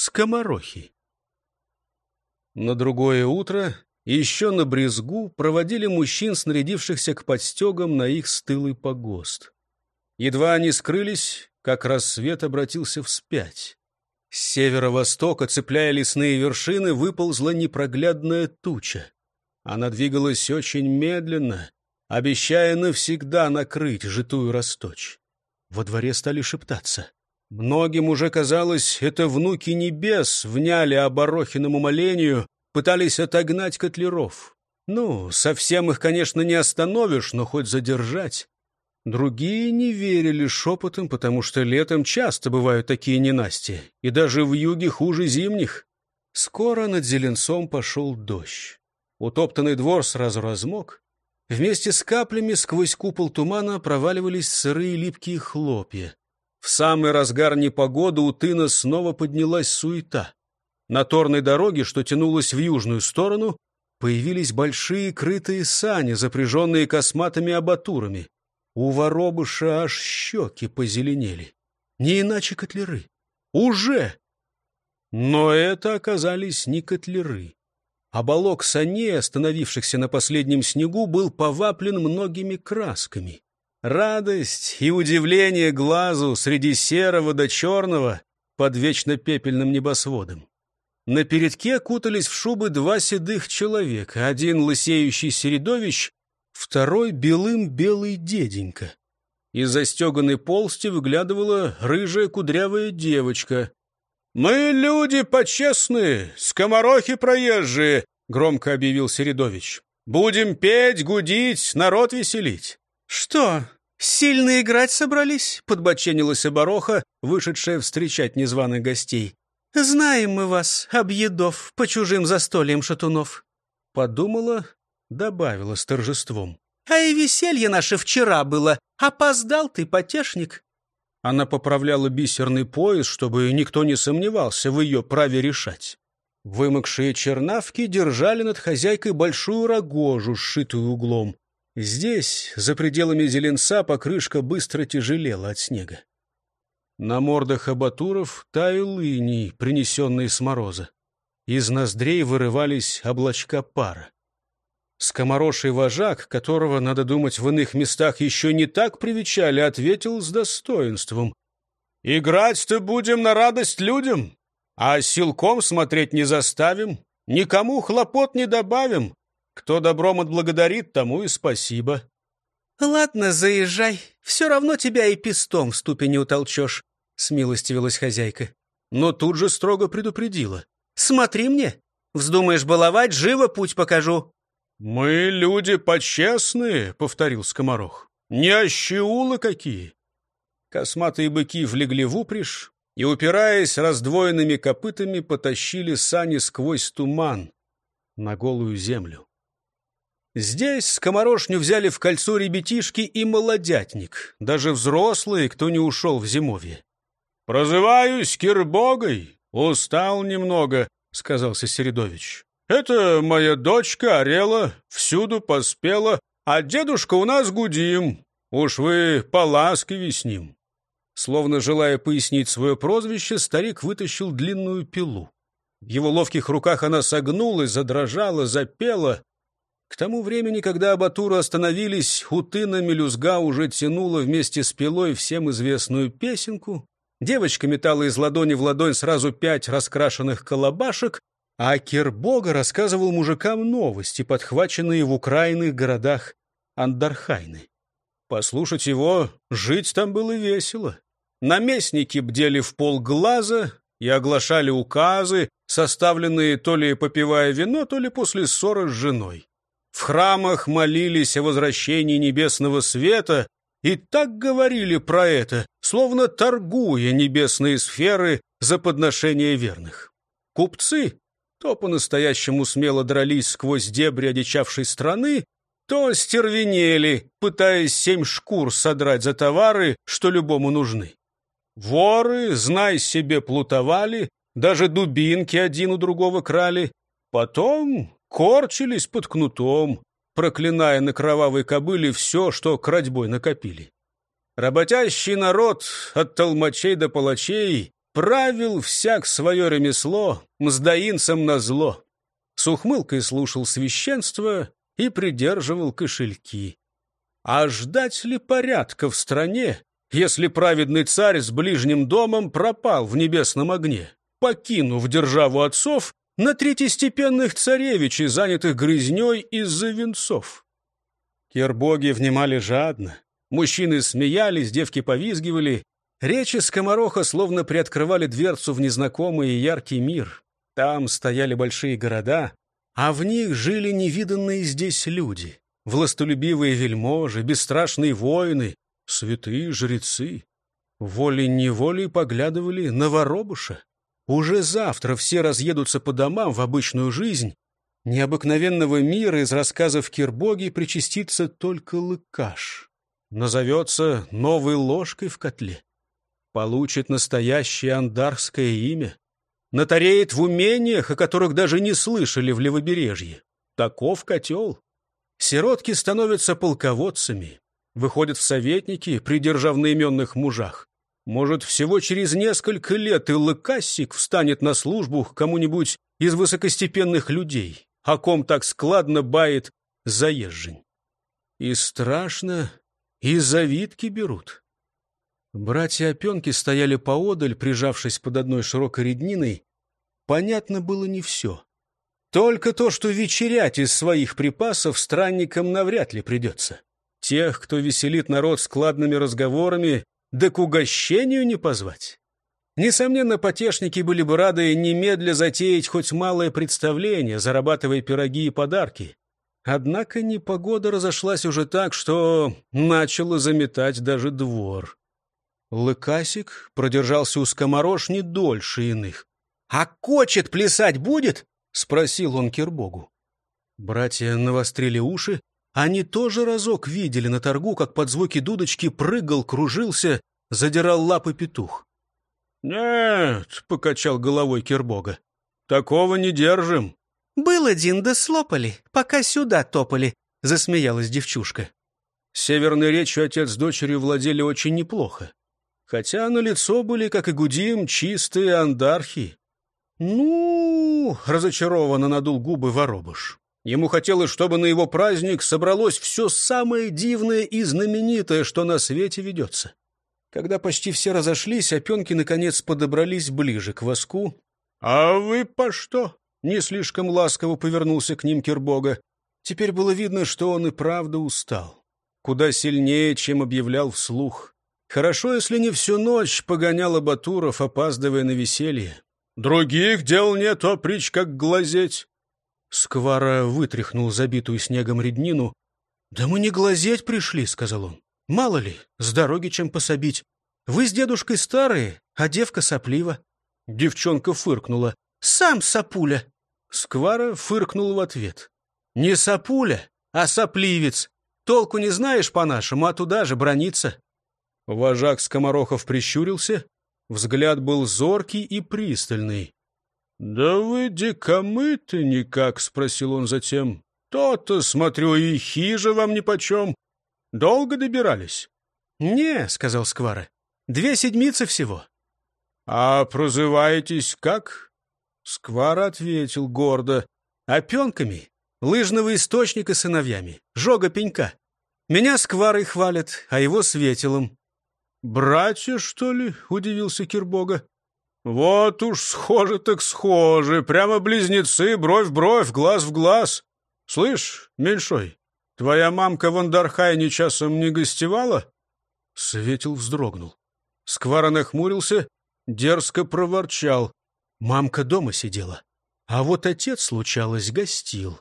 скоморохи. На другое утро еще на брезгу проводили мужчин, снарядившихся к подстегам на их стылый погост. Едва они скрылись, как рассвет обратился вспять. С северо-востока, цепляя лесные вершины, выползла непроглядная туча. Она двигалась очень медленно, обещая навсегда накрыть житую Росточь. Во дворе стали шептаться. Многим уже казалось, это внуки небес вняли оборохиному молению, пытались отогнать котлеров. Ну, совсем их, конечно, не остановишь, но хоть задержать. Другие не верили шепотом, потому что летом часто бывают такие ненасти, и даже в юге хуже зимних. Скоро над Зеленцом пошел дождь. Утоптанный двор сразу размок. Вместе с каплями сквозь купол тумана проваливались сырые липкие хлопья. В самый разгар непогоды у тына снова поднялась суета. На торной дороге, что тянулась в южную сторону, появились большие крытые сани, запряженные косматыми абатурами. У воробыша аж щеки позеленели. Не иначе котлеры. Уже! Но это оказались не котлеры. Оболок саней, остановившихся на последнем снегу, был поваплен многими красками. Радость и удивление глазу среди серого до черного под вечно пепельным небосводом. На передке кутались в шубы два седых человека, один лысеющий середовищ, второй белым белый деденька. Из застеганной полсти выглядывала рыжая кудрявая девочка. «Мы люди почестные, скоморохи проезжие», — громко объявил Середович. «Будем петь, гудить, народ веселить». «Что, сильно играть собрались?» — подбоченилась обороха, вышедшая встречать незваных гостей. «Знаем мы вас, объедов, по чужим застольям шатунов». Подумала, добавила с торжеством. «А и веселье наше вчера было. Опоздал ты, потешник». Она поправляла бисерный пояс, чтобы никто не сомневался в ее праве решать. Вымокшие чернавки держали над хозяйкой большую рогожу, сшитую углом. Здесь, за пределами зеленца, покрышка быстро тяжелела от снега. На мордах абатуров таял иней, принесенный с мороза. Из ноздрей вырывались облачка пара. Скомороший вожак, которого, надо думать, в иных местах еще не так привечали, ответил с достоинством. «Играть-то будем на радость людям, а силком смотреть не заставим, никому хлопот не добавим. Кто добром отблагодарит, тому и спасибо». «Ладно, заезжай, все равно тебя и пестом в ступе не утолчешь смилостивилась хозяйка. Но тут же строго предупредила. «Смотри мне! Вздумаешь баловать, живо путь покажу!» «Мы люди почестные», — повторил скоморох. «Не ощеулы какие!» Косматые быки влегли в упряжь и, упираясь раздвоенными копытами, потащили сани сквозь туман на голую землю. Здесь скоморошню взяли в кольцо ребятишки и молодятник, даже взрослые, кто не ушел в зимовье. «Прозываюсь Кирбогой, устал немного», — сказался Середович. «Это моя дочка Орела, всюду поспела, а дедушка у нас Гудим. Уж вы поласковей с ним». Словно желая пояснить свое прозвище, старик вытащил длинную пилу. В его ловких руках она согнулась, задрожала, запела. К тому времени, когда абатуры остановились, Хутына Мелюзга уже тянула вместе с пилой всем известную песенку, Девочка метала из ладони в ладонь сразу пять раскрашенных колобашек, а Кербога рассказывал мужикам новости, подхваченные в украинных городах Андархайны. Послушать его, жить там было весело. Наместники бдели в полглаза и оглашали указы, составленные то ли попивая вино, то ли после ссоры с женой. В храмах молились о возвращении небесного света, и так говорили про это, словно торгуя небесные сферы за подношение верных. Купцы то по-настоящему смело дрались сквозь дебри одичавшей страны, то стервенели, пытаясь семь шкур содрать за товары, что любому нужны. Воры, знай себе, плутовали, даже дубинки один у другого крали, потом корчились под кнутом, проклиная на кровавой кобыле все, что крадьбой накопили. Работящий народ от толмачей до палачей правил всяк свое ремесло, мздоинцам назло. С ухмылкой слушал священство и придерживал кошельки. А ждать ли порядка в стране, если праведный царь с ближним домом пропал в небесном огне, покинув державу отцов на третьестепенных царевичей, занятых грызней из-за венцов? Кербоги внимали жадно. Мужчины смеялись, девки повизгивали. Речи скомороха словно приоткрывали дверцу в незнакомый и яркий мир. Там стояли большие города, а в них жили невиданные здесь люди. Властолюбивые вельможи, бесстрашные воины, святые жрецы. Волей-неволей поглядывали на воробуша. Уже завтра все разъедутся по домам в обычную жизнь. Необыкновенного мира из рассказов Кирбоги причастится только лыкаш назовется новой ложкой в котле, получит настоящее андарское имя, натареет в умениях, о которых даже не слышали в левобережье. Таков котел. Сиротки становятся полководцами, выходят в советники при державноименных мужах. Может, всего через несколько лет и лыкассик встанет на службу к кому-нибудь из высокостепенных людей, о ком так складно бает заезжень. И страшно и завитки берут. Братья Опенки стояли поодаль, прижавшись под одной широкой редниной. Понятно было не все. Только то, что вечерять из своих припасов странникам навряд ли придется. Тех, кто веселит народ складными разговорами, да к угощению не позвать. Несомненно, потешники были бы рады немедля затеять хоть малое представление, зарабатывая пироги и подарки. Однако непогода разошлась уже так, что начало заметать даже двор. Лыкасик продержался у скоморож не дольше иных. «А кочет плясать будет?» — спросил он Кирбогу. Братья навострили уши. Они тоже разок видели на торгу, как под звуки дудочки прыгал, кружился, задирал лапы петух. «Нет», — покачал головой Кирбога, — «такого не держим. «Был один, да слопали, пока сюда топали», — засмеялась девчушка. Северной речью отец с дочерью владели очень неплохо. Хотя на лицо были, как и Гудим, чистые андархи. «Ну...» — разочарованно надул губы воробуш. Ему хотелось, чтобы на его праздник собралось все самое дивное и знаменитое, что на свете ведется. Когда почти все разошлись, опенки наконец подобрались ближе к воску. «А вы по что?» Не слишком ласково повернулся к ним Кирбога. Теперь было видно, что он и правда устал. Куда сильнее, чем объявлял вслух. Хорошо, если не всю ночь погонял Абатуров, опаздывая на веселье. «Других дел нет, опричь, как глазеть!» Сквара вытряхнул забитую снегом реднину. «Да мы не глазеть пришли», — сказал он. «Мало ли, с дороги чем пособить. Вы с дедушкой старые, а девка соплива». Девчонка фыркнула. «Сам сапуля!» Сквара фыркнул в ответ. «Не сапуля, а сопливец. Толку не знаешь по-нашему, а туда же брониться». Вожак Скоморохов прищурился. Взгляд был зоркий и пристальный. «Да вы дикомыты никак?» — спросил он затем. «То-то, смотрю, и хижа вам нипочем. Долго добирались?» «Не», — сказал Сквара, — «две седмицы всего». «А прозываетесь как?» Сквар ответил гордо. «Опенками, лыжного источника сыновьями, жога пенька. Меня скварой хвалят, а его светилом». «Братья, что ли?» — удивился Кирбога. «Вот уж схожи так схожи, прямо близнецы, бровь в бровь, глаз в глаз. Слышь, меньшой, твоя мамка в Андархайне часом не гостевала?» Светил вздрогнул. Сквара нахмурился, дерзко проворчал. Мамка дома сидела, а вот отец, случалось, гостил.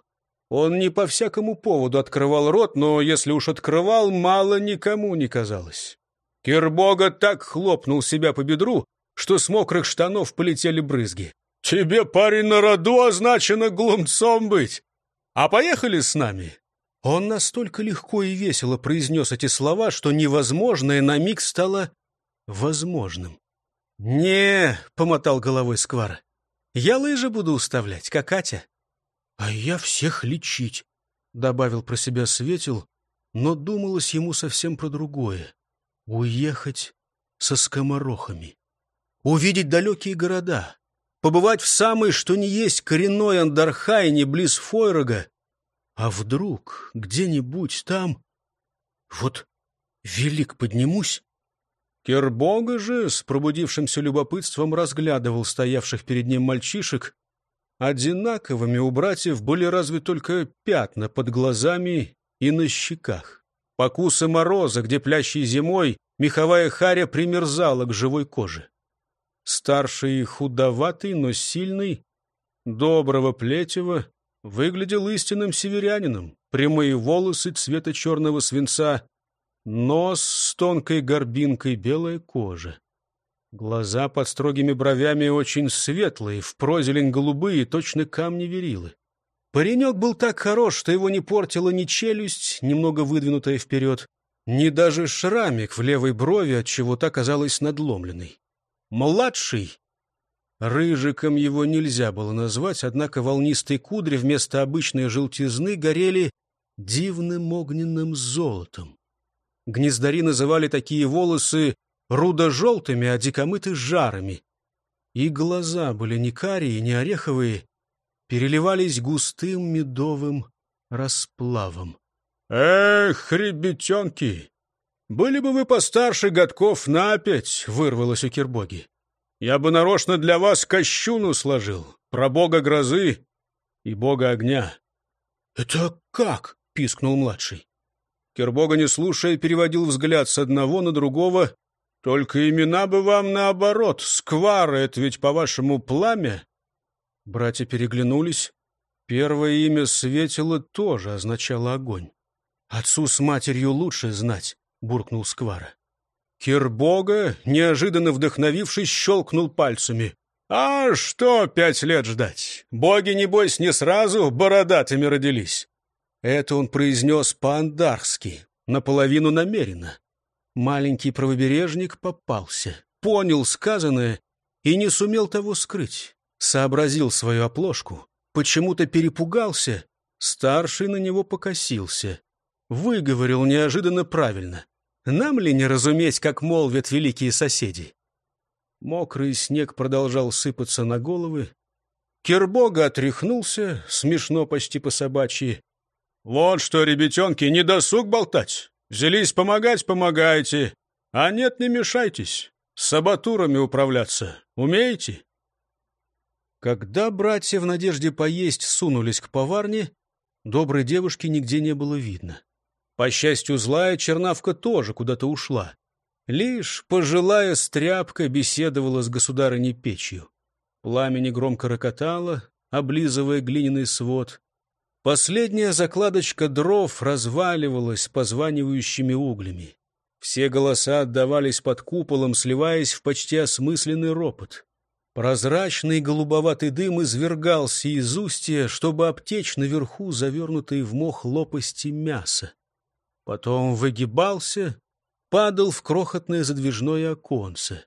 Он не по всякому поводу открывал рот, но если уж открывал, мало никому не казалось. Кирбога так хлопнул себя по бедру, что с мокрых штанов полетели брызги. «Тебе, парень, на роду означено глумцом быть! А поехали с нами!» Он настолько легко и весело произнес эти слова, что невозможное на миг стало возможным. «Не», — помотал головой Сквара, — «я лыжи буду уставлять, как Катя». «А я всех лечить», — добавил про себя Светил, но думалось ему совсем про другое — уехать со скоморохами. Увидеть далекие города, побывать в самой, что ни есть, коренной Андархайне близ Фойрога. А вдруг где-нибудь там... Вот велик поднимусь? Кербога же с пробудившимся любопытством разглядывал стоявших перед ним мальчишек. Одинаковыми у братьев были разве только пятна под глазами и на щеках. Покусы мороза, где плящей зимой меховая харя примерзала к живой коже. Старший и худоватый, но сильный, доброго плетева, выглядел истинным северянином. Прямые волосы цвета черного свинца, нос с тонкой горбинкой, белая кожа. Глаза под строгими бровями очень светлые, в прозелень голубые, точно камни верилы. Паренек был так хорош, что его не портила ни челюсть, немного выдвинутая вперед, ни даже шрамик в левой брови, от чего-то казалась надломленной. Младший. Рыжиком его нельзя было назвать, однако волнистые кудри вместо обычной желтизны горели дивным огненным золотом. Гнездари называли такие волосы рудо-желтыми, а дикомыты — жарами. И глаза были не карие, не ореховые, переливались густым медовым расплавом. «Эх, ребятенки! Были бы вы постарше годков на пять!» — вырвалось у Кирбоги. «Я бы нарочно для вас кощуну сложил, про бога грозы и бога огня». «Это как?» — пискнул младший. Кирбога, не слушая, переводил взгляд с одного на другого. «Только имена бы вам наоборот. Сквара — это ведь, по-вашему, пламя, Братья переглянулись. Первое имя Светило тоже означало огонь. «Отцу с матерью лучше знать», — буркнул Сквара. Кирбога, неожиданно вдохновившись, щелкнул пальцами. «А что пять лет ждать? Боги, небось, не сразу бородатыми родились». Это он произнес по-андарски, наполовину намеренно. Маленький правобережник попался, понял сказанное и не сумел того скрыть сообразил свою оплошку, почему-то перепугался, старший на него покосился. Выговорил неожиданно правильно. Нам ли не разуметь, как молвят великие соседи? Мокрый снег продолжал сыпаться на головы. Кирбога отряхнулся, смешно почти по-собачьи. «Вот что, ребятенки, не досуг болтать. Взялись помогать — помогайте. А нет, не мешайтесь. С сабатурами управляться умеете?» Когда братья в надежде поесть сунулись к поварне, доброй девушки нигде не было видно. По счастью, злая чернавка тоже куда-то ушла. Лишь пожилая стряпка беседовала с государыней печью. Пламени громко рокотало, облизывая глиняный свод. Последняя закладочка дров разваливалась позванивающими углями. Все голоса отдавались под куполом, сливаясь в почти осмысленный ропот. Прозрачный голубоватый дым извергался из устья, чтобы обтечь наверху завернутые в мох лопасти мяса. Потом выгибался, падал в крохотное задвижное оконце.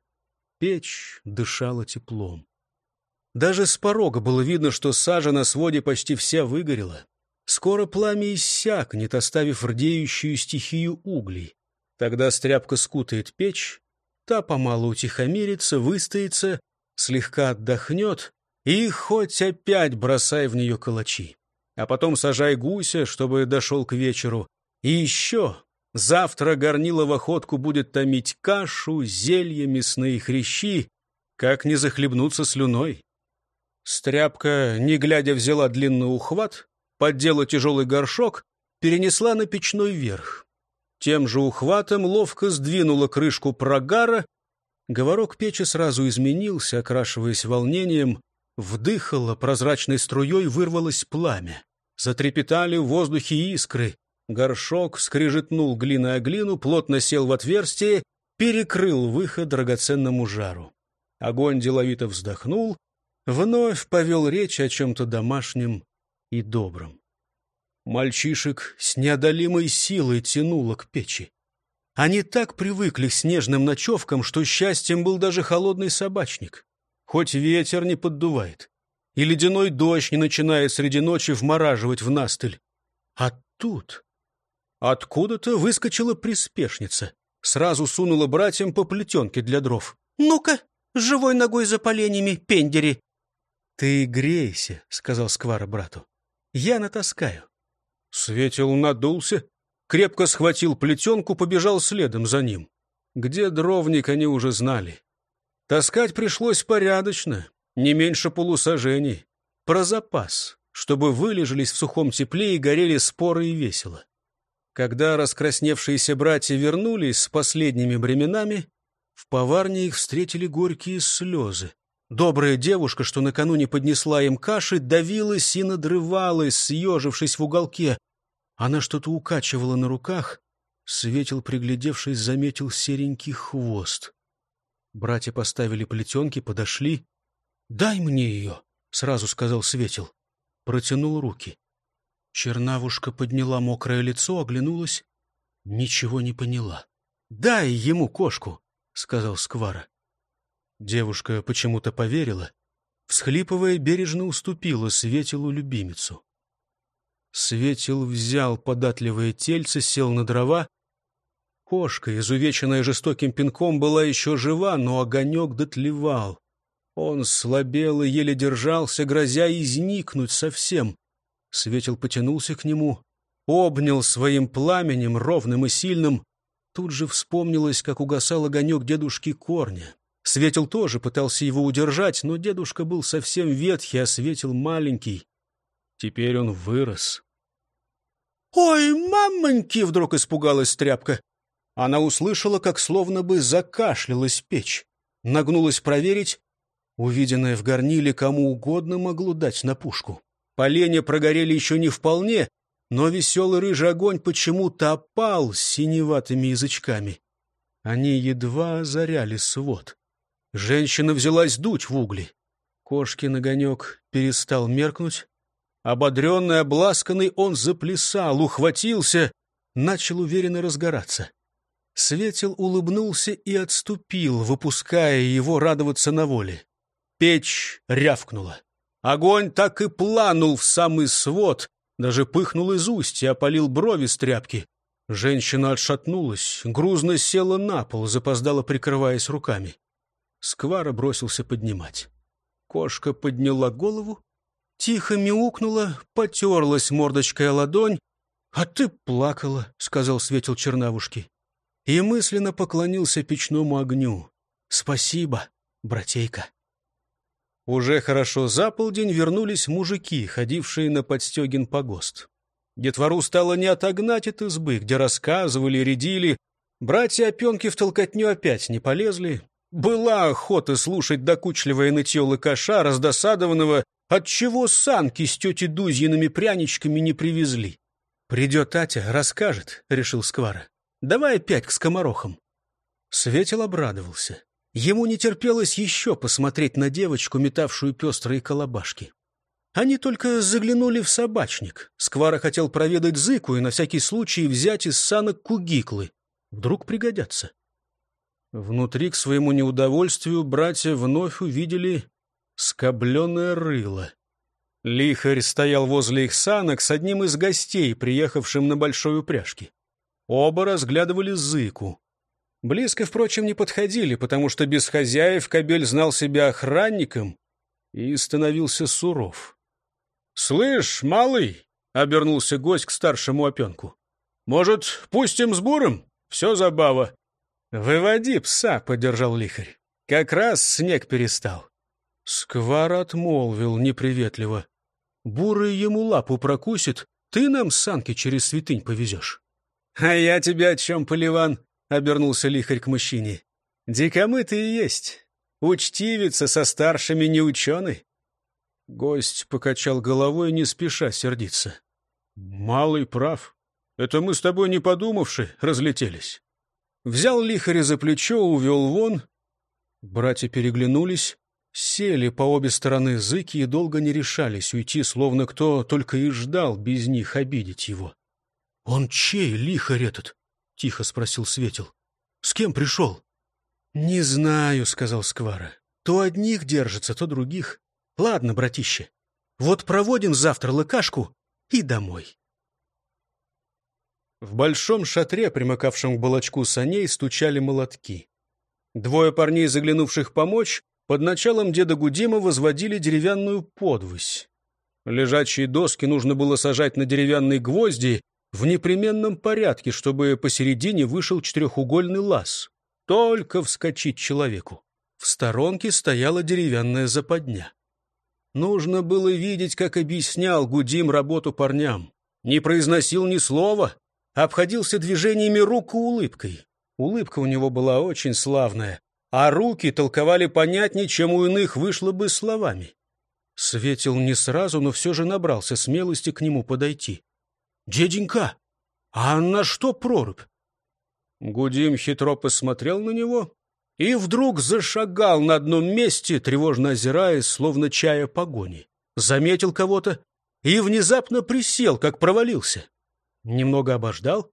Печь дышала теплом. Даже с порога было видно, что сажа на своде почти вся выгорела. Скоро пламя иссякнет, оставив рдеющую стихию углей. Тогда стряпка скутает печь, та помалу утихомирится, выстоится — слегка отдохнет и хоть опять бросай в нее калачи. А потом сажай гуся, чтобы дошел к вечеру. И еще завтра горнило в охотку будет томить кашу, зелья, мясные хрящи, как не захлебнуться слюной. Стряпка, не глядя, взяла длинный ухват, поддела тяжелый горшок, перенесла на печной верх. Тем же ухватом ловко сдвинула крышку прогара Говорок печи сразу изменился, окрашиваясь волнением. Вдыхало, прозрачной струей вырвалось пламя. Затрепетали в воздухе искры. Горшок скрижетнул глиной о глину, плотно сел в отверстие, перекрыл выход драгоценному жару. Огонь деловито вздохнул, вновь повел речь о чем-то домашнем и добром. Мальчишек с неодолимой силой тянуло к печи. Они так привыкли к снежным ночевкам, что счастьем был даже холодный собачник. Хоть ветер не поддувает, и ледяной дождь не начинает среди ночи вмораживать в настыль. А тут... Откуда-то выскочила приспешница. Сразу сунула братьям по плетенке для дров. «Ну-ка, живой ногой за поленями, пендери!» «Ты грейся», — сказал Сквара брату. «Я натаскаю». Светил надулся, крепко схватил плетенку, побежал следом за ним. Где дровник, они уже знали. Таскать пришлось порядочно, не меньше полусажений. Про запас, чтобы вылежались в сухом тепле и горели споры и весело. Когда раскрасневшиеся братья вернулись с последними бременами, в поварне их встретили горькие слезы. Добрая девушка, что накануне поднесла им каши, давилась и надрывалась, съежившись в уголке. Она что-то укачивала на руках. Светил, приглядевшись, заметил серенький хвост. Братья поставили плетенки, подошли. «Дай мне ее!» — сразу сказал Светил. Протянул руки. Чернавушка подняла мокрое лицо, оглянулась. Ничего не поняла. «Дай ему кошку!» — сказал Сквара. Девушка почему-то поверила. Всхлипывая, бережно уступила Светилу любимицу. Светил взял податливое тельце, сел на дрова. Кошка, изувеченная жестоким пинком, была еще жива, но огонек дотлевал. Он слабел и еле держался, грозя изникнуть совсем. Светил потянулся к нему, обнял своим пламенем, ровным и сильным. Тут же вспомнилось, как угасал огонек дедушки Корня. Светил тоже пытался его удержать, но дедушка был совсем ветхий, а Светил маленький. Теперь он вырос. «Ой, мамоньки!» — вдруг испугалась тряпка. Она услышала, как словно бы закашлялась печь. Нагнулась проверить. Увиденное в горниле кому угодно могло дать на пушку. Поленья прогорели еще не вполне, но веселый рыжий огонь почему-то опал синеватыми язычками. Они едва озаряли свод. Женщина взялась дуть в угли. Кошкин огонек перестал меркнуть. Ободренный, обласканный, он заплясал, ухватился, начал уверенно разгораться. Светил улыбнулся и отступил, выпуская его радоваться на воле. Печь рявкнула. Огонь так и планул в самый свод, даже пыхнул из устья, опалил брови с тряпки. Женщина отшатнулась, грузно села на пол, запоздала, прикрываясь руками. Сквара бросился поднимать. Кошка подняла голову, тихо мяукнула, потерлась мордочкой о ладонь. — А ты плакала, — сказал Светил Чернавушки. И мысленно поклонился печному огню. — Спасибо, братейка. Уже хорошо за полдень вернулись мужики, ходившие на подстегин погост. Детвору стало не отогнать от избы, где рассказывали, рядили. Братья опенки в толкотню опять не полезли. Была охота слушать докучливое нытье лыкаша, раздосадованного, отчего санки с тетей Дузьиными пряничками не привезли. «Придет Татя, расскажет», — решил Сквара. «Давай опять к скоморохам». Светил обрадовался. Ему не терпелось еще посмотреть на девочку, метавшую пестрые колобашки. Они только заглянули в собачник. Сквара хотел проведать зыку и на всякий случай взять из санок кугиклы. Вдруг пригодятся. Внутри к своему неудовольствию братья вновь увидели скобленное рыло. Лихарь стоял возле их санок с одним из гостей, приехавшим на большой упряжке. Оба разглядывали зыку. Близко, впрочем, не подходили, потому что без хозяев кобель знал себя охранником и становился суров. — Слышь, малый, — обернулся гость к старшему опенку, — может, пустим с буром? Все забава. — Выводи пса, — поддержал лихарь. Как раз снег перестал. Сквар отмолвил неприветливо. — Бурый ему лапу прокусит, ты нам санки через святынь повезешь. — А я тебя о чем, Поливан? Обернулся лихарь к мужчине. «Дикомы ты и есть. Учтивица со старшими не ученый». Гость покачал головой, не спеша сердиться. «Малый прав. Это мы с тобой, не подумавши, разлетелись». Взял лихаря за плечо, увел вон. Братья переглянулись, сели по обе стороны зыки и долго не решались уйти, словно кто только и ждал без них обидеть его. — Он чей, лихарь этот? — тихо спросил Светил. — С кем пришел? — Не знаю, — сказал Сквара. — То одних держится, то других. Ладно, братище, вот проводим завтра лыкашку и домой. В большом шатре, примыкавшем к балочку саней, стучали молотки. Двое парней, заглянувших помочь, под началом деда Гудима возводили деревянную подвысь. Лежачие доски нужно было сажать на деревянные гвозди в непременном порядке, чтобы посередине вышел четырехугольный лаз. Только вскочить человеку. В сторонке стояла деревянная западня. Нужно было видеть, как объяснял Гудим работу парням. Не произносил ни слова, обходился движениями рук и улыбкой. Улыбка у него была очень славная, а руки толковали понятнее, чем у иных вышло бы словами. Светил не сразу, но все же набрался смелости к нему подойти. «Деденька, а на что прорубь?» Гудим хитро посмотрел на него и вдруг зашагал на одном месте, тревожно озираясь, словно чая погони. Заметил кого-то и внезапно присел, как провалился. Немного обождал,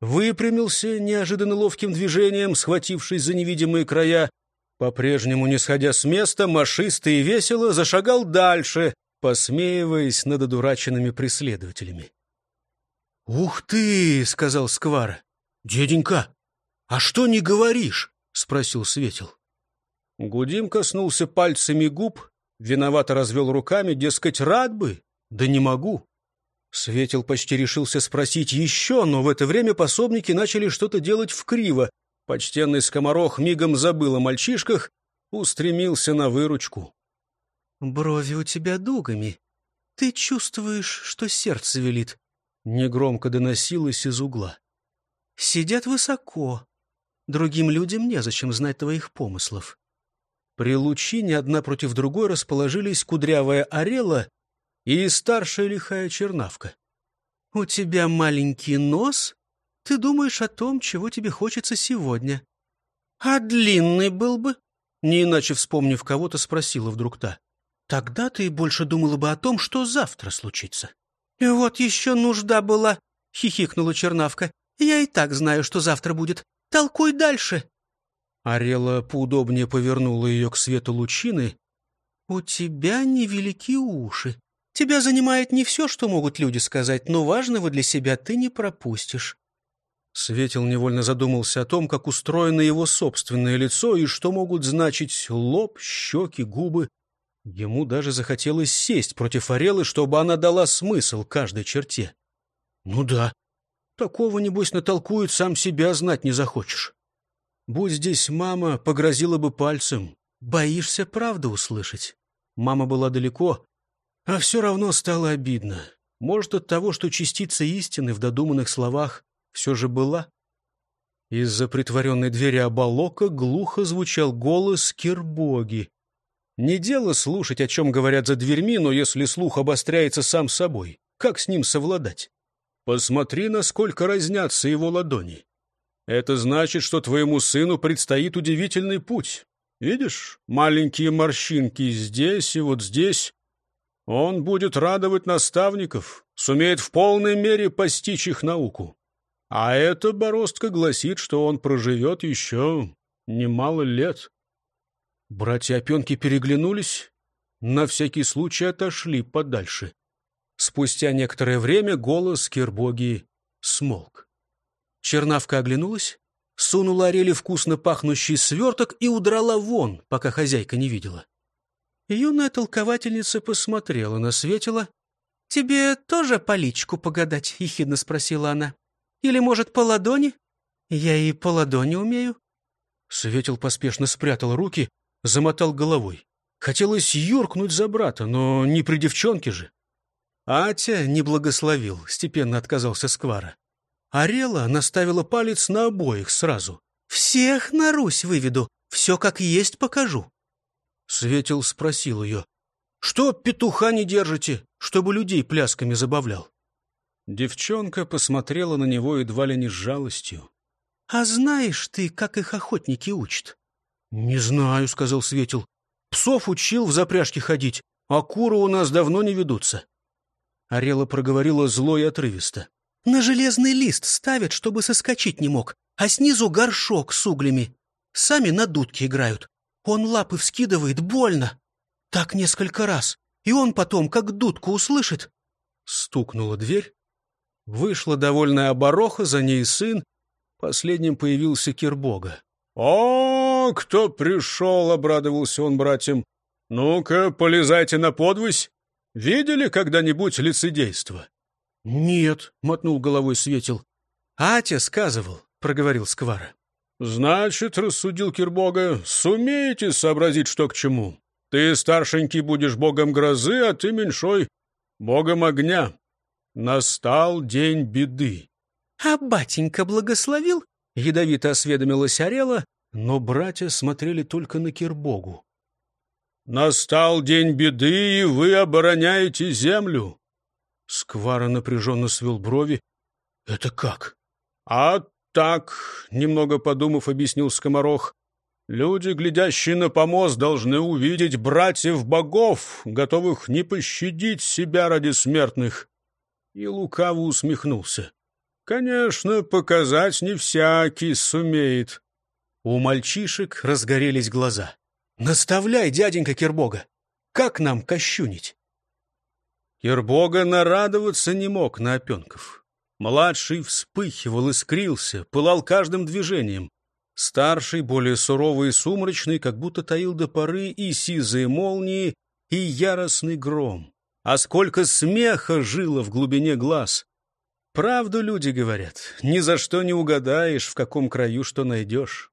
выпрямился неожиданно ловким движением, схватившись за невидимые края, по-прежнему не сходя с места, машисто и весело зашагал дальше, посмеиваясь над одураченными преследователями. «Ух ты!» — сказал Сквара. «Деденька, а что не говоришь?» — спросил Светил. Гудим коснулся пальцами губ, виновато развел руками, дескать, рад бы, да не могу. Светил почти решился спросить еще, но в это время пособники начали что-то делать вкриво. Почтенный скоморох мигом забыл о мальчишках, устремился на выручку. «Брови у тебя дугами. Ты чувствуешь, что сердце велит?» Негромко доносилось из угла. Сидят высоко. Другим людям незачем знать твоих помыслов. При лучине одна против другой расположились кудрявая орела и старшая лихая чернавка. — У тебя маленький нос? Ты думаешь о том, чего тебе хочется сегодня. — А длинный был бы? Не иначе вспомнив кого-то, спросила вдруг та. — Тогда ты больше думала бы о том, что завтра случится. — Вот еще нужда была, — хихикнула чернавка. Я и так знаю, что завтра будет. Толкуй дальше. Арела поудобнее повернула ее к свету лучины. У тебя невелики уши. Тебя занимает не все, что могут люди сказать, но важного для себя ты не пропустишь. Светил невольно задумался о том, как устроено его собственное лицо и что могут значить лоб, щеки, губы. Ему даже захотелось сесть против Арелы, чтобы она дала смысл каждой черте. Ну да, Такого, небось, натолкуют, сам себя знать не захочешь. Будь здесь мама, погрозила бы пальцем. Боишься правду услышать? Мама была далеко, а все равно стало обидно. Может, от того, что частица истины в додуманных словах все же была? Из-за притворенной двери оболока глухо звучал голос Кирбоги. Не дело слушать, о чем говорят за дверьми, но если слух обостряется сам собой, как с ним совладать? Посмотри, насколько разнятся его ладони. Это значит, что твоему сыну предстоит удивительный путь. Видишь, маленькие морщинки здесь и вот здесь. Он будет радовать наставников, сумеет в полной мере постичь их науку. А эта бороздка гласит, что он проживет еще немало лет. Братья Опенки переглянулись, на всякий случай отошли подальше. Спустя некоторое время голос Кирбоги смолк. Чернавка оглянулась, сунула Ареле вкусно пахнущий сверток и удрала вон, пока хозяйка не видела. Юная толковательница посмотрела на Светила. — Тебе тоже по личку погадать? — ехидно спросила она. — Или, может, по ладони? Я и по ладони умею. Светил поспешно спрятал руки, замотал головой. Хотелось юркнуть за брата, но не при девчонке же. Атя не благословил, степенно отказался Сквара. Арела наставила палец на обоих сразу. «Всех на Русь выведу, все как есть покажу». Светил спросил ее. «Что петуха не держите, чтобы людей плясками забавлял?» Девчонка посмотрела на него едва ли не с жалостью. «А знаешь ты, как их охотники учат?» «Не знаю», — сказал Светил. «Псов учил в запряжке ходить, а куры у нас давно не ведутся». Арела проговорила зло и отрывисто. «На железный лист ставят, чтобы соскочить не мог, а снизу горшок с углями. Сами на дудке играют. Он лапы вскидывает больно. Так несколько раз. И он потом, как дудку услышит...» Стукнула дверь. Вышла довольная обороха, за ней сын. Последним появился Кирбога. «О, «О, кто пришел!» — обрадовался он братьям. «Ну-ка, полезайте на подвысь. Видели когда-нибудь лицедейство?» «Нет», — мотнул головой Светил. «Атя сказывал», — проговорил Сквара. «Значит, — рассудил Кирбога, — сумеете сообразить, что к чему. Ты, старшенький, будешь богом грозы, а ты, меньшой, богом огня. Настал день беды». «А батенька благословил?» — ядовито осведомилась Орела, но братья смотрели только на Кирбогу. «Настал день беды, и вы обороняете землю». Сквара напряженно свел брови. «Это как?» «А так», — немного подумав, объяснил скоморох, «люди, глядящие на помост, должны увидеть братьев богов, готовых не пощадить себя ради смертных». И лукаво усмехнулся. «Конечно, показать не всякий сумеет». У мальчишек разгорелись глаза. «Наставляй, дяденька Кирбога! Как нам кощунить?» Кирбога нарадоваться не мог на опенков. Младший вспыхивал, искрился, пылал каждым движением. Старший, более суровый и сумрачный, как будто таил до поры и сизые молнии, и яростный гром. А сколько смеха жило в глубине глаз! Правду люди говорят, ни за что не угадаешь, в каком краю что найдешь.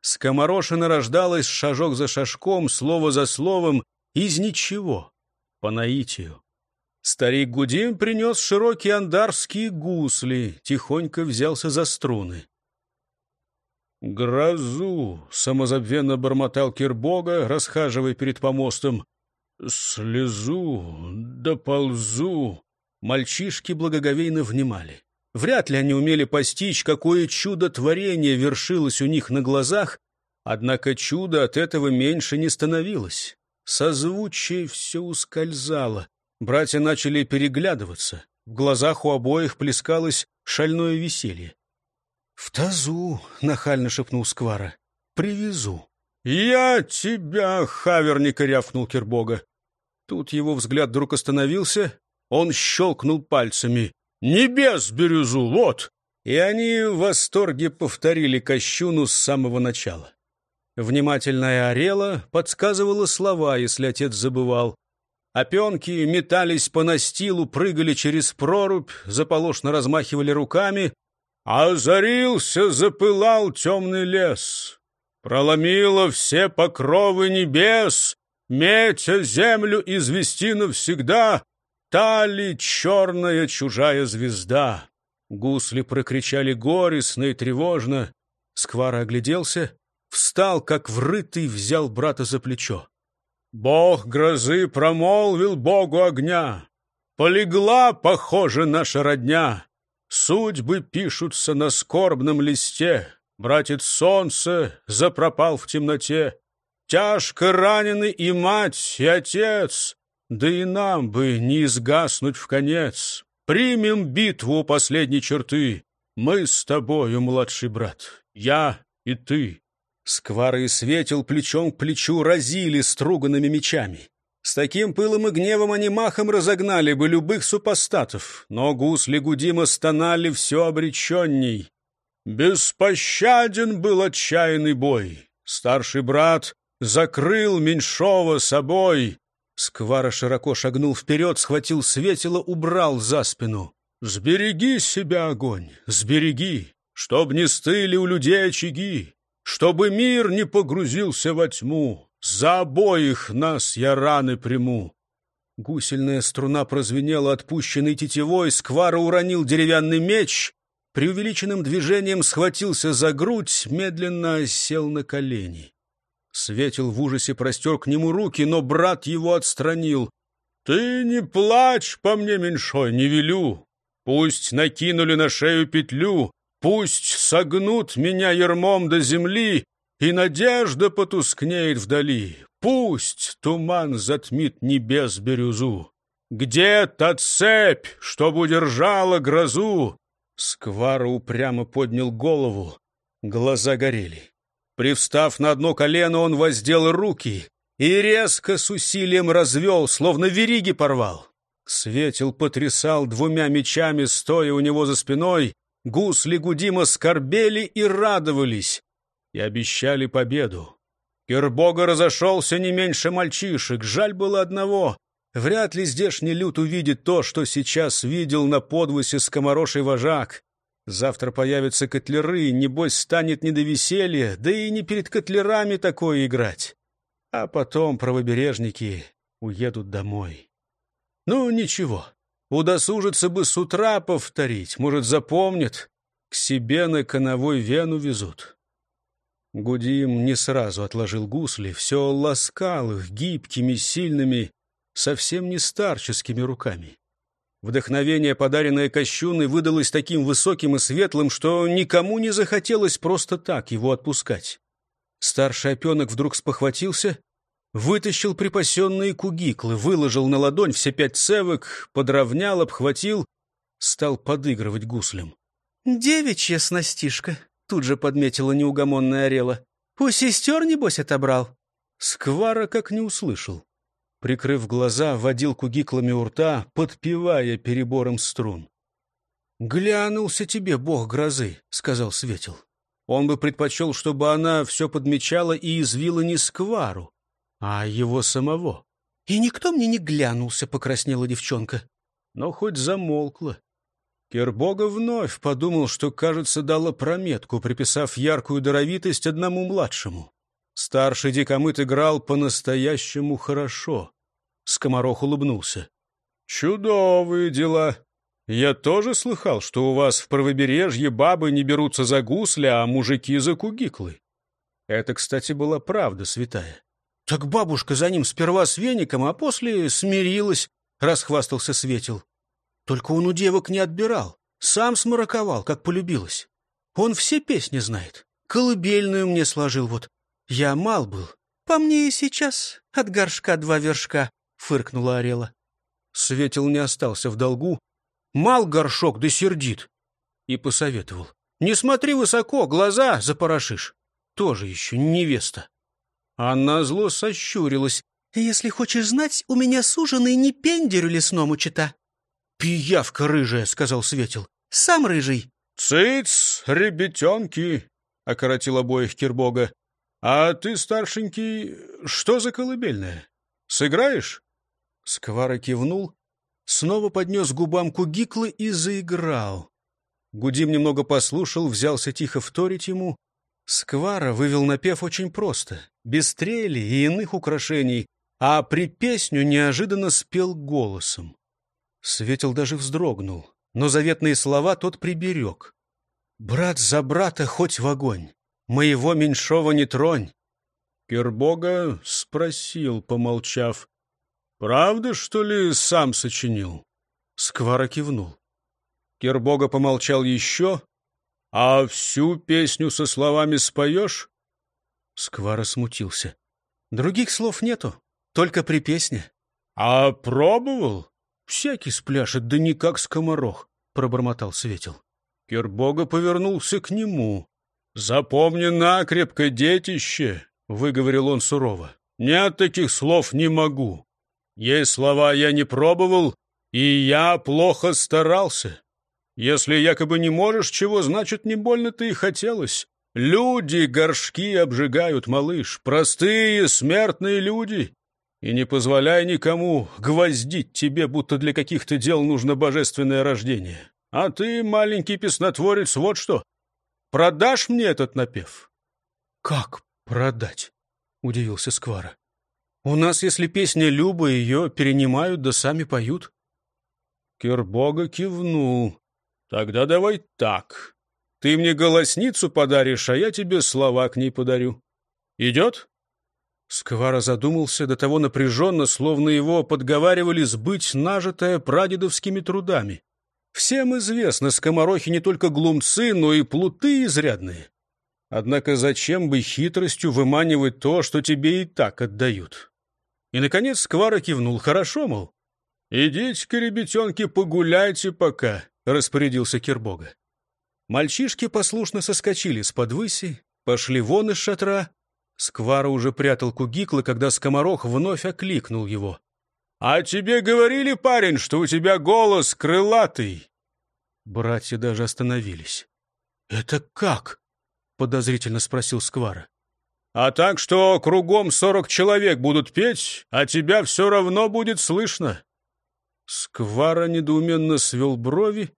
Скоморошина рождалась шажок за шажком, слово за словом, из ничего, по наитию. Старик Гудим принес широкие андарские гусли, тихонько взялся за струны. «Грозу!» — самозабвенно бормотал Кирбога, расхаживая перед помостом. «Слезу, доползу!» Мальчишки благоговейно внимали. Вряд ли они умели постичь, какое чудо-творение вершилось у них на глазах, однако чудо от этого меньше не становилось. Созвучие все ускользало. Братья начали переглядываться. В глазах у обоих плескалось шальное веселье. «В тазу!» — нахально шепнул Сквара. «Привезу». «Я тебя, хаверника!» — рявкнул Кирбога. Тут его взгляд вдруг остановился. Он щелкнул пальцами. «Небес бирюзу, вот!» И они в восторге повторили кощуну с самого начала. Внимательная Орела подсказывала слова, если отец забывал. Опенки метались по настилу, прыгали через прорубь, заполошно размахивали руками. Озарился, запылал темный лес. Проломило все покровы небес, Метя землю извести навсегда. Тали черная чужая звезда. Гусли прокричали горестно и тревожно. Сквара огляделся, встал, как врытый, взял брата за плечо. Бог грозы промолвил Богу огня. Полегла, похоже, наша родня. Судьбы пишутся на скорбном листе. Братец солнце запропал в темноте. Тяжко ранены и мать, и отец. Да и нам бы не изгаснуть в конец. Примем битву последней черты. Мы с тобою, младший брат, я и ты. Сквары светил плечом к плечу разили струганными мечами. С таким пылом и гневом они махом разогнали бы любых супостатов, но гусли Гудима стонали все обреченней. Беспощаден был отчаянный бой. Старший брат закрыл меньшого собой. Сквара широко шагнул вперед, схватил светило, убрал за спину. «Сбереги себя, огонь, сбереги, чтоб не стыли у людей очаги чтобы мир не погрузился во тьму. За обоих нас я раны приму. Гусельная струна прозвенела отпущенной тетивой, Сквара уронил деревянный меч, преувеличенным движением схватился за грудь, медленно сел на колени. Светил в ужасе простер к нему руки, но брат его отстранил. «Ты не плачь по мне, меньшой, не велю. Пусть накинули на шею петлю, Пусть согнут меня ермом до земли, И надежда потускнеет вдали. Пусть туман затмит небес бирюзу. Где та цепь, чтоб удержала грозу? Сквара упрямо поднял голову. Глаза горели. Привстав на одно колено, он воздел руки и резко с усилием развел, словно вериги порвал. Светил потрясал двумя мечами, стоя у него за спиной, Гусли Гудима скорбели и радовались. и обещали победу. Кирбога разошелся не меньше мальчишек, жаль было одного. Вряд ли здешний люд увидит то, что сейчас видел на подвосе скомороший вожак. Завтра появятся котлеры, небось станет не до веселья, да и не перед котлерами такое играть. А потом правобережники уедут домой. Ну, ничего, удосужится бы с утра повторить, может, запомнят, к себе на коновой вену везут. Гудим не сразу отложил гусли, все ласкал их гибкими, сильными, совсем не старческими руками. Вдохновение, подаренное Кощуной, выдалось таким высоким и светлым, что никому не захотелось просто так его отпускать. Старший опенок вдруг спохватился, вытащил припасенные кугиклы, выложил на ладонь все пять цевок, подровнял, обхватил, стал подыгрывать гуслям. «Девичья снастишка», Тут же подметила неугомонная Орела. «У сестер, небось, отобрал?» Сквара как не услышал. Прикрыв глаза, водил кугиклами у рта, подпевая перебором струн. «Глянулся тебе бог грозы», — сказал Светил. Он бы предпочел, чтобы она все подмечала и извила не сквару, а его самого. «И никто мне не глянулся», — покраснела девчонка. Но хоть замолкла. Кербога вновь подумал, что, кажется, дала прометку, приписав яркую даровитость одному младшему. Старший дикомыт играл по-настоящему хорошо. Скоморох улыбнулся. «Чудовые дела. Я тоже слыхал, что у вас в правобережье бабы не берутся за гусля, а мужики за кугиклы. Это, кстати, была правда святая. Так бабушка за ним сперва с веником, а после смирилась, — расхвастался Светил. Только он у девок не отбирал, сам смараковал, как полюбилось. Он все песни знает, колыбельную мне сложил вот. Я мал был. По мне и сейчас от горшка два вершка, — фыркнула Орела. Светил не остался в долгу. Мал горшок, да сердит. И посоветовал. Не смотри высоко, глаза запорошишь. Тоже еще невеста. Она зло сощурилась. «Если хочешь знать, у меня суженый не пендерю лесному чита. «Пиявка рыжая», — сказал Светил. «Сам рыжий». «Цыц, ребятенки», — окоротил обоих Кирбога. «А ты, старшенький, что за колыбельная? Сыграешь?» Сквара кивнул, снова поднес губам кугиклы и заиграл. Гудим немного послушал, взялся тихо вторить ему. Сквара вывел напев очень просто, без трели и иных украшений, а при песню неожиданно спел голосом. Светил даже вздрогнул, но заветные слова тот приберег. «Брат за брата хоть в огонь, моего меньшого не тронь!» Кербога спросил, помолчав. «Правда, что ли, сам сочинил?» Сквара кивнул. Кербога помолчал еще. «А всю песню со словами споешь?» Сквара смутился. «Других слов нету, только при песне». «А пробовал?» «Всякий спляшет, да не как скоморох», — пробормотал Светил. Кербога повернулся к нему. «Запомни накрепко, детище», — выговорил он сурово. «Нет таких слов не могу. Есть слова я не пробовал, и я плохо старался. Если якобы не можешь чего, значит, не больно-то и хотелось. Люди горшки обжигают, малыш, простые смертные люди. И не позволяй никому гвоздить тебе, будто для каких-то дел нужно божественное рождение. А ты, маленький песнотворец, вот что. Продашь мне этот напев? — Как продать? — удивился Сквара. — У нас, если песня Люба, ее перенимают, да сами поют. Кирбога кивнул. — Тогда давай так. Ты мне голосницу подаришь, а я тебе слова к ней подарю. Идет? Сквара задумался до того напряженно, словно его подговаривали сбыть нажитое прадедовскими трудами. Всем известно, скоморохи не только глумцы, но и плуты изрядные. Однако зачем бы хитростью выманивать то, что тебе и так отдают? И, наконец, Сквара кивнул. Хорошо, мол. «Идите-ка, ребятенки, погуляйте пока», — распорядился Кирбога. Мальчишки послушно соскочили с подвыси, пошли вон из шатра, Сквара уже прятал кугиклы, когда скоморох вновь окликнул его. «А тебе говорили, парень, что у тебя голос крылатый?» Братья даже остановились. «Это как?» подозрительно спросил Сквара. «А так что кругом сорок человек будут петь, а тебя все равно будет слышно». Сквара недоуменно свел брови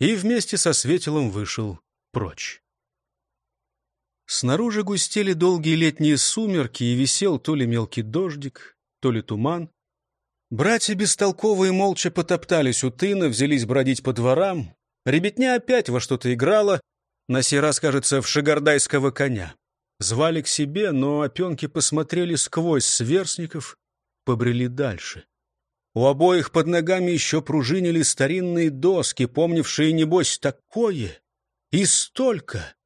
и вместе со светилом вышел прочь. Снаружи густели долгие летние сумерки, и висел то ли мелкий дождик, то ли туман. Братья бестолковые молча потоптались у тына, взялись бродить по дворам. Ребятня опять во что-то играла, на сей раз, кажется, в шигардайского коня. Звали к себе, но опенки посмотрели сквозь сверстников, побрели дальше. У обоих под ногами еще пружинили старинные доски, помнившие, небось, такое и столько.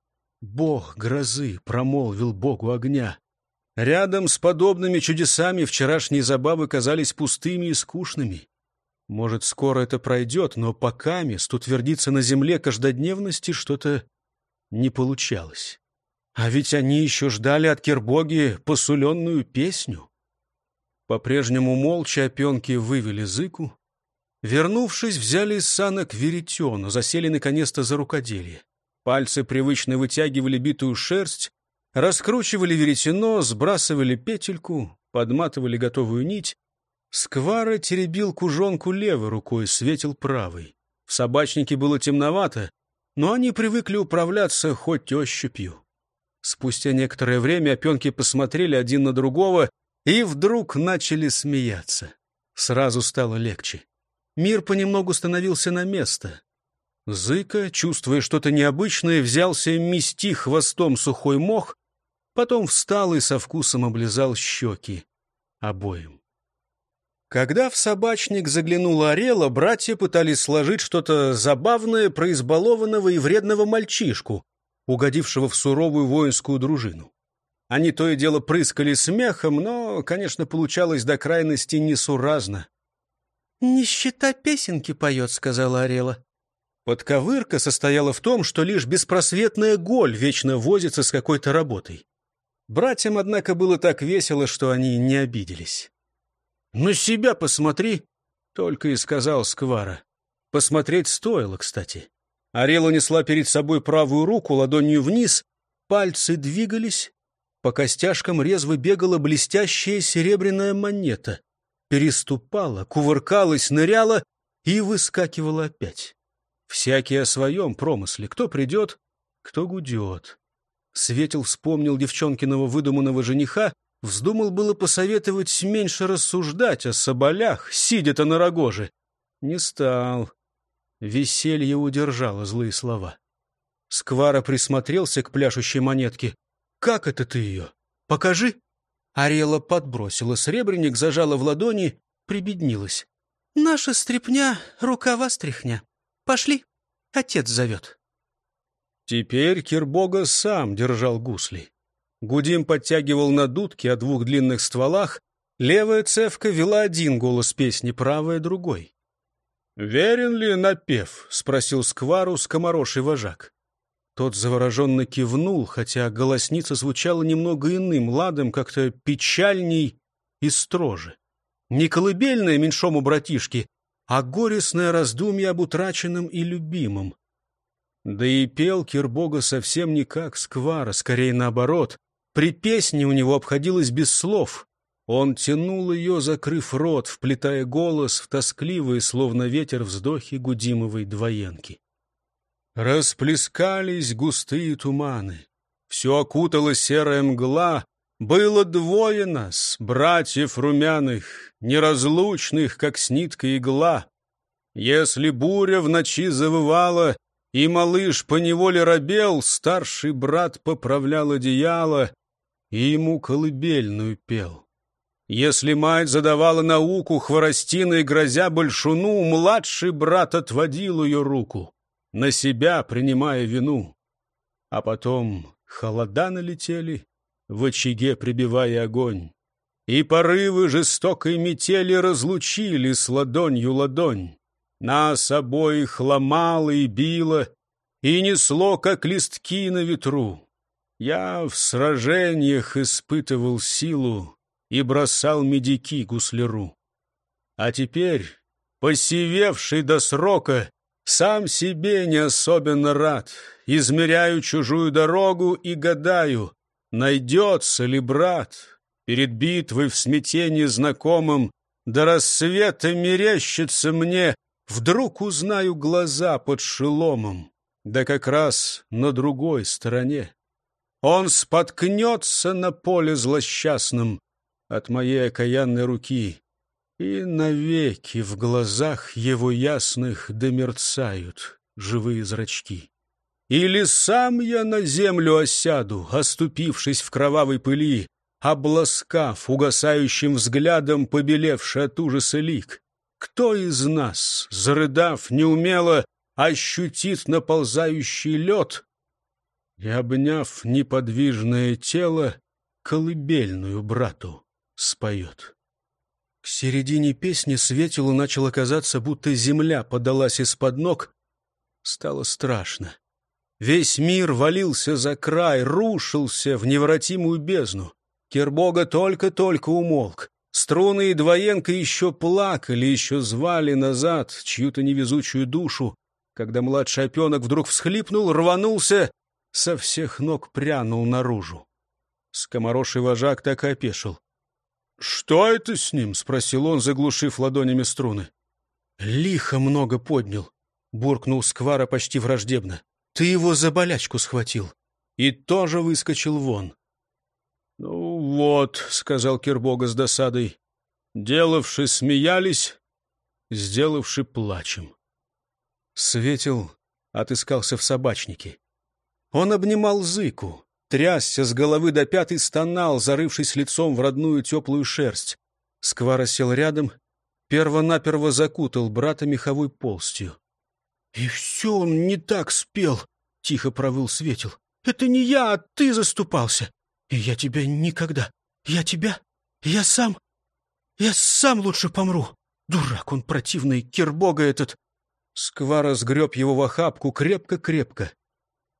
Бог грозы промолвил богу огня. Рядом с подобными чудесами вчерашние забавы казались пустыми и скучными. Может, скоро это пройдет, но пока мест утвердиться на земле каждодневности что-то не получалось. А ведь они еще ждали от Кирбоги посуленную песню. По-прежнему молча опенки вывели зыку. Вернувшись, взяли из санок веретено, засели наконец-то за рукоделие. Пальцы привычно вытягивали битую шерсть, раскручивали веретено, сбрасывали петельку, подматывали готовую нить. Сквара теребил кужонку левой рукой, светил правой. В собачнике было темновато, но они привыкли управляться хоть ощупью. Спустя некоторое время опенки посмотрели один на другого и вдруг начали смеяться. Сразу стало легче. Мир понемногу становился на место. Зыка, чувствуя что-то необычное, взялся мести хвостом сухой мох, потом встал и со вкусом облизал щеки обоим. Когда в собачник заглянула Орела, братья пытались сложить что-то забавное про избалованного и вредного мальчишку, угодившего в суровую воинскую дружину. Они то и дело прыскали смехом, но, конечно, получалось до крайности несуразно. «Нищета песенки поет», — сказала Орела. Подковырка состояла в том, что лишь беспросветная голь вечно возится с какой-то работой. Братьям, однако, было так весело, что они не обиделись. «На себя посмотри!» — только и сказал Сквара. Посмотреть стоило, кстати. Арела несла перед собой правую руку ладонью вниз, пальцы двигались, по костяшкам резво бегала блестящая серебряная монета. Переступала, кувыркалась, ныряла и выскакивала опять. Всякий о своем промысле. Кто придет, кто гудет. Светил вспомнил девчонкиного выдуманного жениха Вздумал было посоветовать меньше рассуждать о соболях, сидя-то на рогоже. Не стал. Веселье удержало злые слова. Сквара присмотрелся к пляшущей монетке. «Как это ты ее? Покажи!» Арела подбросила сребреник, зажала в ладони, прибеднилась. «Наша стряпня — рукава стряхня. Пошли, отец зовет». Теперь Кирбога сам держал гусли. Гудим подтягивал на дудке о двух длинных стволах. Левая цевка вела один голос песни, правая — другой. «Верен ли напев?» — спросил Сквару скомороший вожак. Тот завороженно кивнул, хотя голосница звучала немного иным ладом, как-то печальней и строже. Не колыбельное меньшому братишке, а горестное раздумье об утраченном и любимом. Да и пел Кирбога совсем не как Сквара, скорее наоборот. При песне у него обходилось без слов. Он тянул ее, закрыв рот, вплетая голос в тоскливые, словно ветер, вздохи гудимовой двоенки. Расплескались густые туманы. Все окутала серая мгла. Было двое нас, братьев румяных, неразлучных, как с ниткой игла. Если буря в ночи завывала, и малыш поневоле робел, старший брат поправлял одеяло, и ему колыбельную пел. Если мать задавала науку хворостиной, грозя большуну, младший брат отводил ее руку, на себя принимая вину. А потом холода налетели, в очаге прибивая огонь, и порывы жестокой метели разлучили с ладонью ладонь. Нас обоих ломало и било, и несло, как листки на ветру. Я в сражениях испытывал силу и бросал медики гусляру. А теперь, посевевший до срока, Сам себе не особенно рад, измеряю чужую дорогу и гадаю, найдется ли брат. Перед битвой в смятении знакомым до рассвета мерещится мне, вдруг узнаю глаза под шеломом, да как раз на другой стороне. Он споткнется на поле злосчастном от моей окаянной руки, и навеки в глазах его ясных домерцают живые зрачки. Или сам я на землю осяду, оступившись в кровавой пыли, обласкав угасающим взглядом побелевший от ужаса лик. Кто из нас, зарыдав неумело, ощутит наползающий лед и, обняв неподвижное тело, колыбельную брату споет? К середине песни Светилу начало казаться, будто земля подалась из-под ног. Стало страшно. Весь мир валился за край, рушился в неворотимую бездну. Кербога только-только умолк. Струны и двоенка еще плакали, еще звали назад чью-то невезучую душу. Когда младший опенок вдруг всхлипнул, рванулся, со всех ног прянул наружу. Скомороший вожак так и опешил. «Что это с ним?» — спросил он, заглушив ладонями струны. «Лихо много поднял», — буркнул Сквара почти враждебно. «Ты его за болячку схватил». И тоже выскочил вон. «Ну вот», — сказал Кирбога с досадой, — «делавши смеялись, сделавши плачем». Светил отыскался в собачнике. Он обнимал зыку, трясся с головы до пят и стонал, зарывшись лицом в родную теплую шерсть. Сквара сел рядом, перво-наперво закутал брата меховой полстью. — И все он не так спел, — тихо провыл Светил. — Это не я, а ты заступался. Я тебя никогда... Я тебя... Я сам... Я сам лучше помру. Дурак он противный, кирбога этот. Сквара сгреб его в охапку крепко-крепко.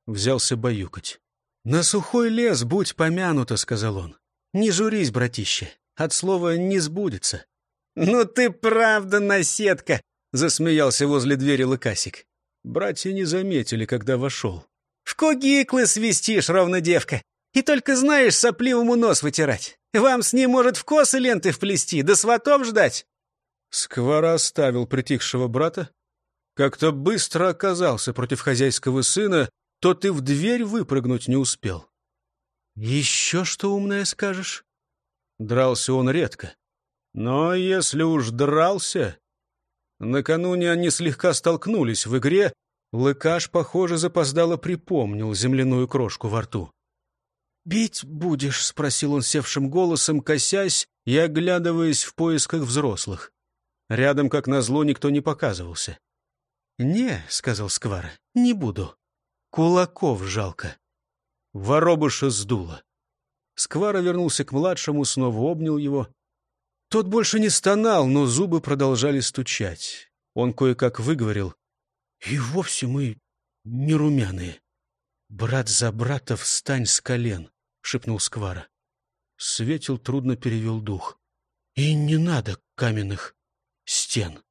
Взялся баюкать. «На сухой лес будь помянуто», — сказал он. «Не журись, братище, от слова «не сбудется». «Ну ты правда наседка!» — засмеялся возле двери Лыкасик. Братья не заметили, когда вошел. «В кугиклы свистишь, ровно девка, и только знаешь сопливому нос вытирать. Вам с ним, может, в косы ленты вплести, да сватов ждать?» Сквара оставил притихшего брата, как-то быстро оказался против хозяйского сына тот и в дверь выпрыгнуть не успел. «Еще что умное скажешь?» Дрался он редко. Но если уж дрался... Накануне они слегка столкнулись в игре. Лыкаш, похоже, запоздало припомнил земляную крошку во рту. «Бить будешь?» — спросил он севшим голосом, косясь и оглядываясь в поисках взрослых. Рядом, как назло, никто не показывался. «Не», — сказал Сквара, — «не буду. Кулаков жалко. Воробыша сдуло. Сквара вернулся к младшему, снова обнял его. Тот больше не стонал, но зубы продолжали стучать. Он кое-как выговорил. «И вовсе мы не румяные. Брат за брата встань с колен», — шепнул Сквара. Светил трудно перевел дух. «И не надо каменных стен».